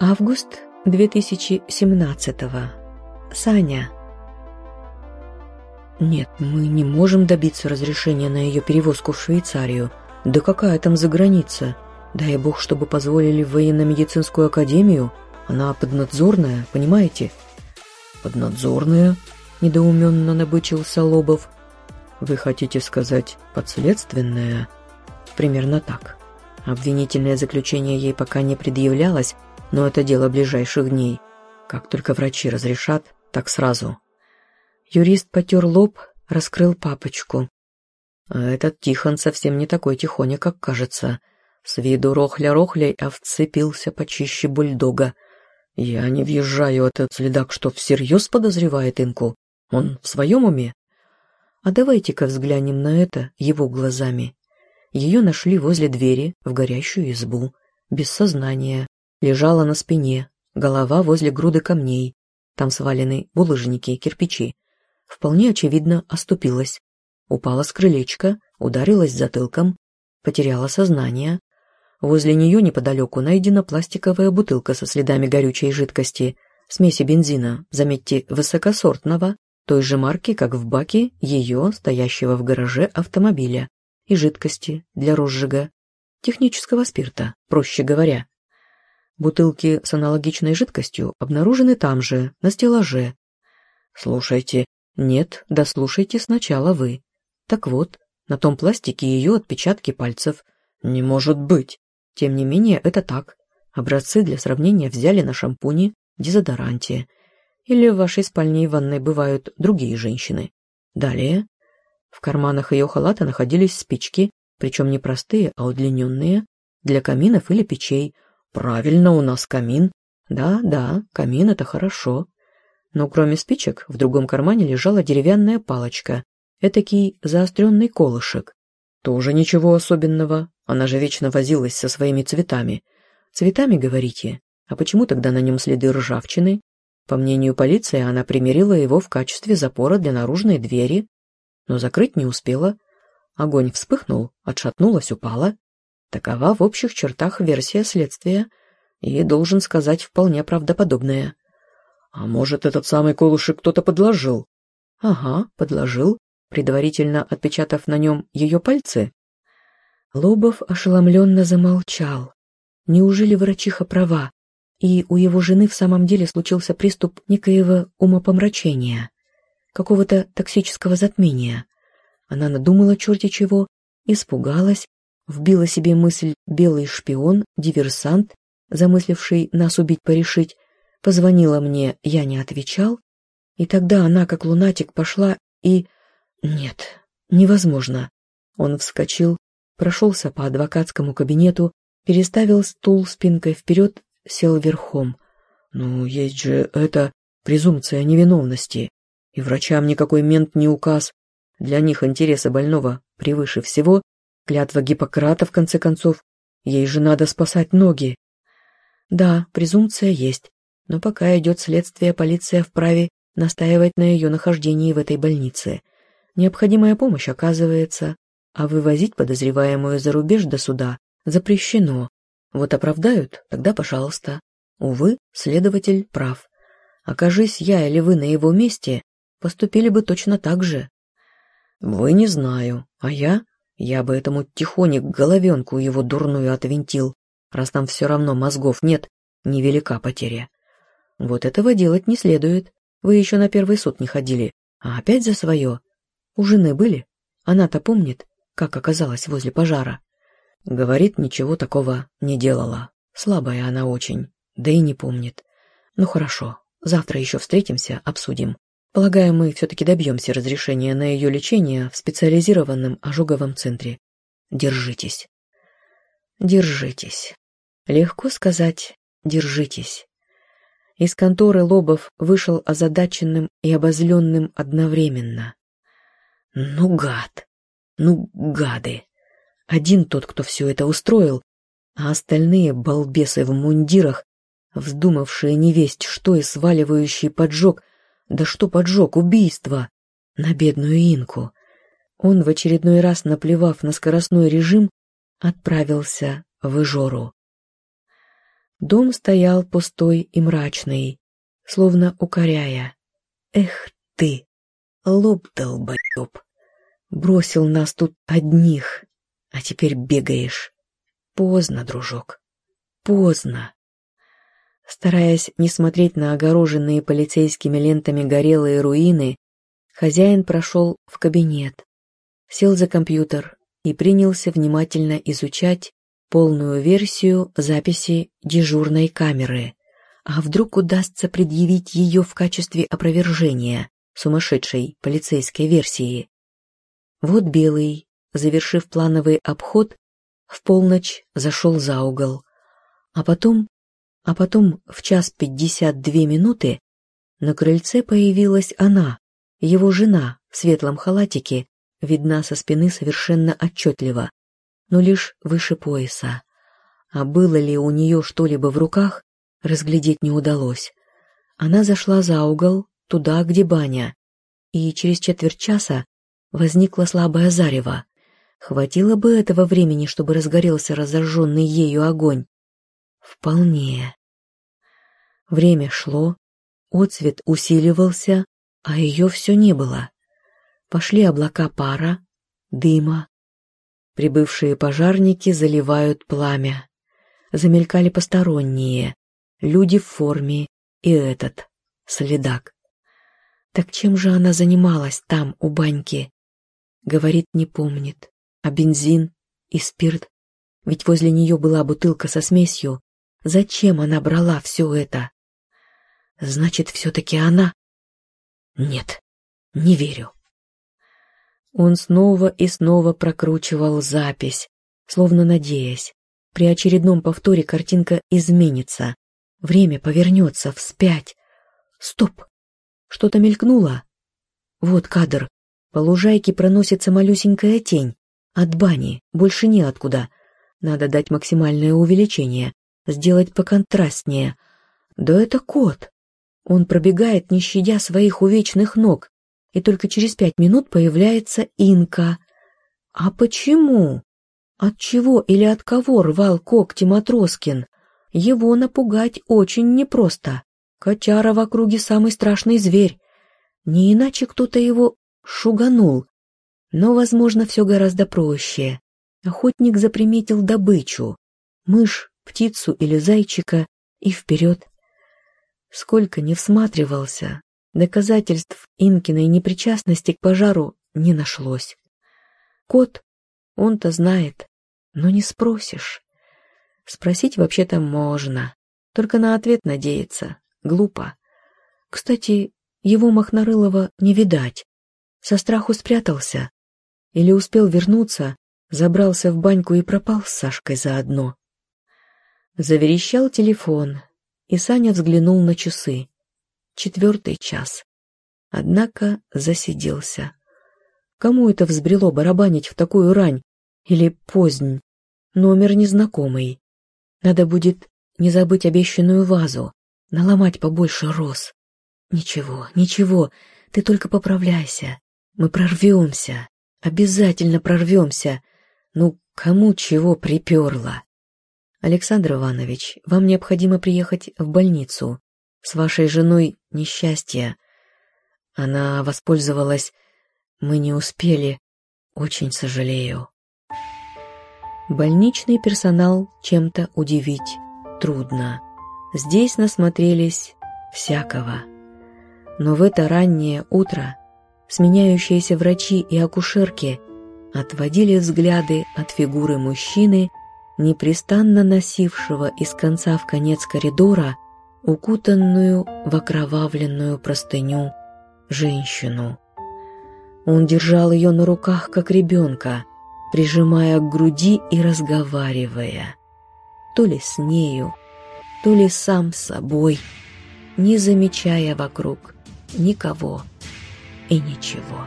Август 2017 Саня. Нет, мы не можем добиться разрешения на ее перевозку в Швейцарию. Да какая там за граница? Дай бог, чтобы позволили в военно-медицинскую академию. Она поднадзорная, понимаете? Поднадзорная? Недоуменно набычился Лобов. Вы хотите сказать подследственная? Примерно так. Обвинительное заключение ей пока не предъявлялось, но это дело ближайших дней. Как только врачи разрешат, так сразу. Юрист потер лоб, раскрыл папочку. А этот Тихон совсем не такой тихоня, как кажется. С виду рохля-рохляй, а вцепился почище бульдога. Я не въезжаю, этот следак что, всерьез подозревает Инку? Он в своем уме? А давайте-ка взглянем на это его глазами. Ее нашли возле двери в горящую избу, без сознания, лежала на спине, голова возле груды камней. Там свалены булыжники, кирпичи. Вполне очевидно оступилась. Упала с крылечка, ударилась затылком, потеряла сознание. Возле нее неподалеку найдена пластиковая бутылка со следами горючей жидкости, смеси бензина, заметьте, высокосортного, той же марки, как в баке ее, стоящего в гараже автомобиля, и жидкости для розжига, технического спирта, проще говоря. Бутылки с аналогичной жидкостью обнаружены там же, на стеллаже. Слушайте. Нет, дослушайте сначала вы. Так вот, на том пластике ее отпечатки пальцев. Не может быть. Тем не менее, это так. Образцы для сравнения взяли на шампуне, дезодоранте. Или в вашей спальне и ванной бывают другие женщины. Далее. В карманах ее халата находились спички, причем не простые, а удлиненные, для каминов или печей, Правильно, у нас камин. Да, да, камин — это хорошо. Но кроме спичек, в другом кармане лежала деревянная палочка, этакий заостренный колышек. Тоже ничего особенного, она же вечно возилась со своими цветами. Цветами, говорите? А почему тогда на нем следы ржавчины? По мнению полиции, она примерила его в качестве запора для наружной двери, но закрыть не успела. Огонь вспыхнул, отшатнулась, упала. Такова в общих чертах версия следствия, и, должен сказать, вполне правдоподобная. А может, этот самый колышек кто-то подложил? Ага, подложил, предварительно отпечатав на нем ее пальцы. Лобов ошеломленно замолчал. Неужели врачиха права, и у его жены в самом деле случился приступ некоего умопомрачения, какого-то токсического затмения? Она надумала черти чего, испугалась Вбила себе мысль «белый шпион», «диверсант», замысливший нас убить порешить. Позвонила мне, я не отвечал. И тогда она, как лунатик, пошла и... Нет, невозможно. Он вскочил, прошелся по адвокатскому кабинету, переставил стул спинкой вперед, сел верхом. Ну, есть же это презумпция невиновности. И врачам никакой мент не указ. Для них интересы больного превыше всего, Клятва Гиппократа, в конце концов. Ей же надо спасать ноги. Да, презумпция есть, но пока идет следствие, полиция вправе настаивать на ее нахождении в этой больнице. Необходимая помощь оказывается, а вывозить подозреваемую за рубеж до суда запрещено. Вот оправдают, тогда пожалуйста. Увы, следователь прав. Окажись я или вы на его месте, поступили бы точно так же. Вы не знаю, а я я бы этому тихоник головенку его дурную отвинтил, раз там все равно мозгов нет, невелика потеря. Вот этого делать не следует. Вы еще на первый суд не ходили, а опять за свое. У жены были? Она-то помнит, как оказалась возле пожара. Говорит, ничего такого не делала. Слабая она очень, да и не помнит. Ну хорошо, завтра еще встретимся, обсудим. Полагаю, мы все-таки добьемся разрешения на ее лечение в специализированном ожоговом центре. Держитесь. Держитесь. Легко сказать «держитесь». Из конторы Лобов вышел озадаченным и обозленным одновременно. Ну, гад! Ну, гады! Один тот, кто все это устроил, а остальные балбесы в мундирах, вздумавшие невесть что и сваливающие поджог — да что поджог, убийство! На бедную Инку. Он, в очередной раз наплевав на скоростной режим, отправился в Ижору. Дом стоял пустой и мрачный, словно укоряя. «Эх ты, лоб долбоеб! Бросил нас тут одних, а теперь бегаешь. Поздно, дружок, поздно!» Стараясь не смотреть на огороженные полицейскими лентами горелые руины, хозяин прошел в кабинет, сел за компьютер и принялся внимательно изучать полную версию записи дежурной камеры. А вдруг удастся предъявить ее в качестве опровержения сумасшедшей полицейской версии? Вот Белый, завершив плановый обход, в полночь зашел за угол, а потом а потом в час пятьдесят две минуты на крыльце появилась она, его жена в светлом халатике, видна со спины совершенно отчетливо, но лишь выше пояса. А было ли у нее что-либо в руках, разглядеть не удалось. Она зашла за угол, туда, где баня, и через четверть часа возникла слабая зарево. Хватило бы этого времени, чтобы разгорелся разожженный ею огонь. Вполне. Время шло, отцвет усиливался, а ее все не было. Пошли облака пара, дыма. Прибывшие пожарники заливают пламя. Замелькали посторонние, люди в форме и этот, следак. Так чем же она занималась там, у баньки? Говорит, не помнит. А бензин и спирт? Ведь возле нее была бутылка со смесью, Зачем она брала все это? Значит, все-таки она? Нет, не верю. Он снова и снова прокручивал запись, словно надеясь. При очередном повторе картинка изменится. Время повернется вспять. Стоп! Что-то мелькнуло. Вот кадр. По лужайке проносится малюсенькая тень. От бани, больше неоткуда. Надо дать максимальное увеличение сделать поконтрастнее. Да это кот. Он пробегает, не щадя своих увечных ног, и только через пять минут появляется Инка. А почему? От чего или от кого рвал когти Матроскин? Его напугать очень непросто. Котяра в округе самый страшный зверь. Не иначе кто-то его шуганул. Но, возможно, все гораздо проще. Охотник заприметил добычу. Мышь птицу или зайчика и вперед. Сколько не всматривался, доказательств Инкиной непричастности к пожару не нашлось. Кот, он-то знает, но не спросишь. Спросить вообще-то можно, только на ответ надеяться глупо. Кстати, его Махнарылова не видать. Со страху спрятался. Или успел вернуться, забрался в баньку и пропал с Сашкой заодно. Заверещал телефон, и Саня взглянул на часы. Четвертый час. Однако засиделся. Кому это взбрело барабанить в такую рань? Или позднь? Номер незнакомый. Надо будет не забыть обещанную вазу, наломать побольше роз. Ничего, ничего, ты только поправляйся. Мы прорвемся, обязательно прорвемся. Ну, кому чего приперло? «Александр Иванович, вам необходимо приехать в больницу. С вашей женой несчастье. Она воспользовалась... Мы не успели. Очень сожалею». Больничный персонал чем-то удивить трудно. Здесь насмотрелись всякого. Но в это раннее утро сменяющиеся врачи и акушерки отводили взгляды от фигуры мужчины непрестанно носившего из конца в конец коридора укутанную в окровавленную простыню женщину. Он держал ее на руках, как ребенка, прижимая к груди и разговаривая. То ли с нею, то ли сам с собой, не замечая вокруг никого и ничего.